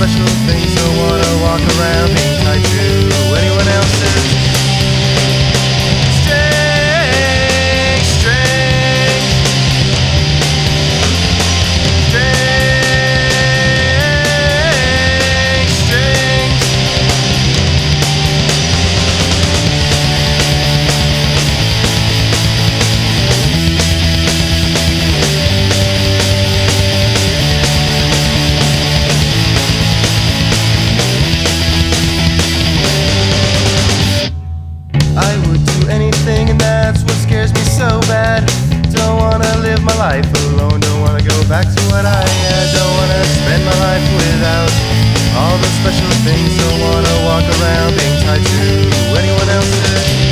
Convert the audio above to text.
special things I wanna walk around in. Tight to anyone else's back to what I don't wanna spend my life without all the special things. Don't wanna walk around being tied to anyone else's.